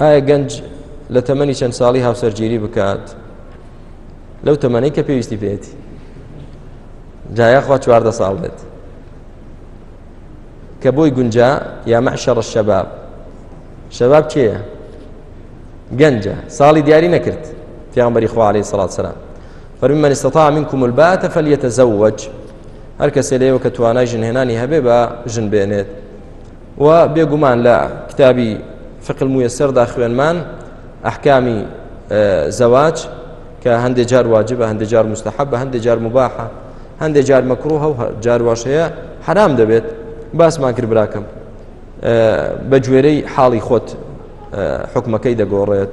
ئایا گەنج لە تەمەنی چەند ساڵی هاوسەرگیری بکات لەو تەمەەی کە پێویستی پێێتی جایاخوا چواردە ساڵ بێت کە بۆی گونجا یا مەحشەڕە شەباب شەباب چێە گەنجە ساڵی دیاری نەکرد پیانبەری خوارێ سەڵات سەرا فەرمی من استطاع منكم البات فليتزوج هەر کەسێ لێەوە کە توانای ژنهێنانی هەبێ بە ژن بێنێت و بێگومان لە کتابی فقل مویسەردا خوێنمان ئەحکامی زەواج کە هەندێک جار واجبە هەندێک جار مستحب بە هەندێک جار مباحە هەندێک جار مەکرۆه و جارواشەیە حرام دەبێت باسمان کرد براکەم بە گوێرەی حاڵی خۆت حکومەکەی دەگۆڕێت